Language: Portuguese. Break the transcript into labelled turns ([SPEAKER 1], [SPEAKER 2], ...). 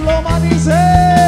[SPEAKER 1] Loma dizer